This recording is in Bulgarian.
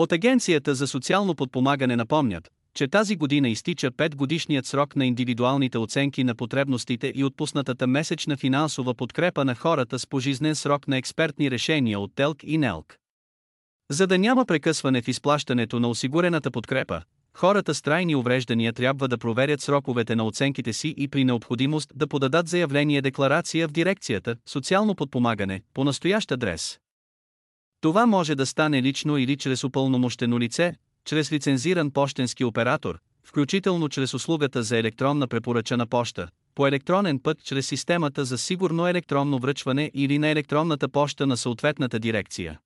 От Агенцията за социално подпомагане напомнят, че тази година изтича 5 годишният срок на индивидуалните оценки на потребностите и отпуснатата месечна финансова подкрепа на хората с пожизнен срок на експертни решения от ТЕЛК и НЕЛК. За да няма прекъсване в изплащането на осигурената подкрепа, хората с трайни увреждания трябва да проверят сроковете на оценките си и при необходимост да подадат заявление-декларация в дирекцията социално подпомагане по настоящ адрес. Това може да стане лично или чрез упълномощено лице, чрез лицензиран почтенски оператор, включително чрез услугата за електронна препоръчана поща, по електронен път чрез системата за сигурно електронно връчване или на електронната поща на съответната дирекция.